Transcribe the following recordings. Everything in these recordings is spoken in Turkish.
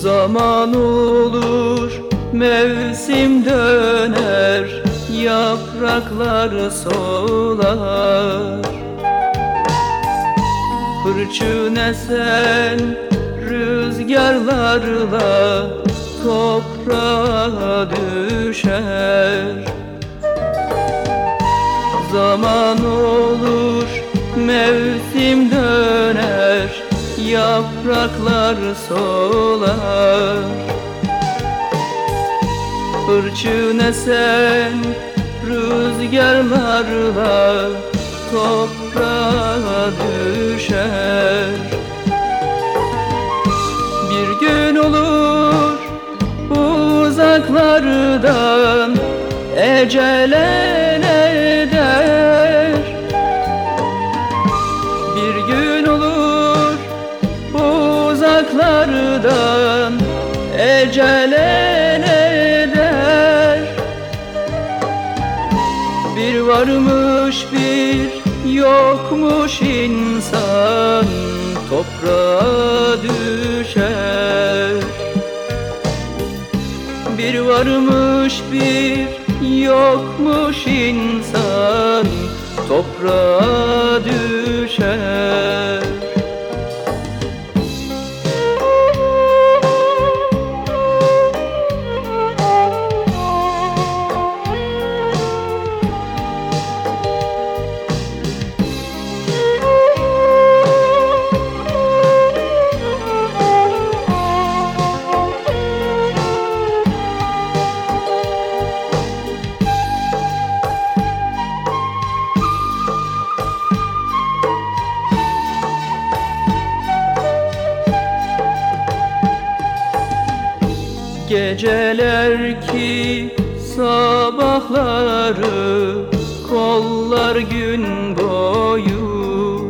Zaman olur, mevsim döner, yapraklar solar. Hırçın esen rüzgarlarla toprağa düşer. Zaman olur, mevsim döner, yapraklar solar. Hırçın esen rüzgarlarla toprağa düşer. Bir gün olur uzaklardan ecelen ecelen eder. Bir varmış bir yokmuş insan toprağa düşer. Bir varmış bir yokmuş insan toprağa düşer Geceler ki sabahları kollar gün boyu.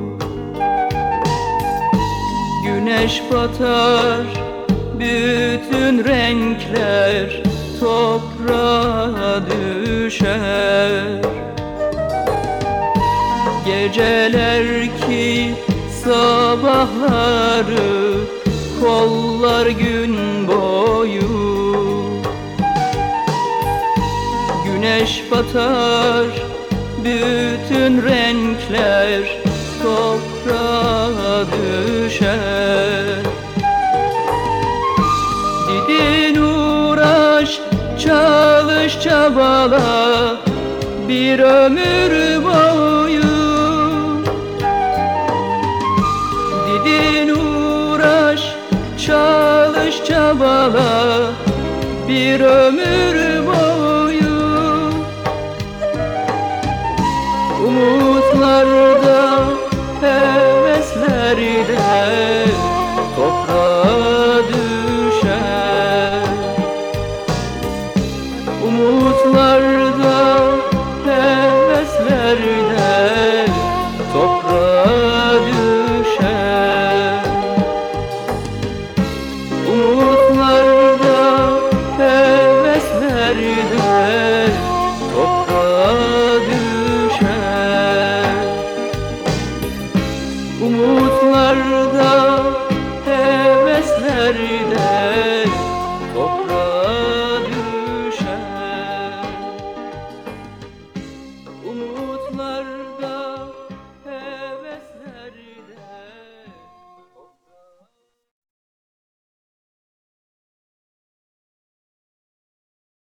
Güneş batar bütün renkler toprağa düşer. Geceler ki sabahları kollar gün boyu Güneş batar bütün renkler toprağa düşer. Didin uğraş çalış çabala bir ömür boyu. Didin uğraş çalış çabala bir ömür Umutlarda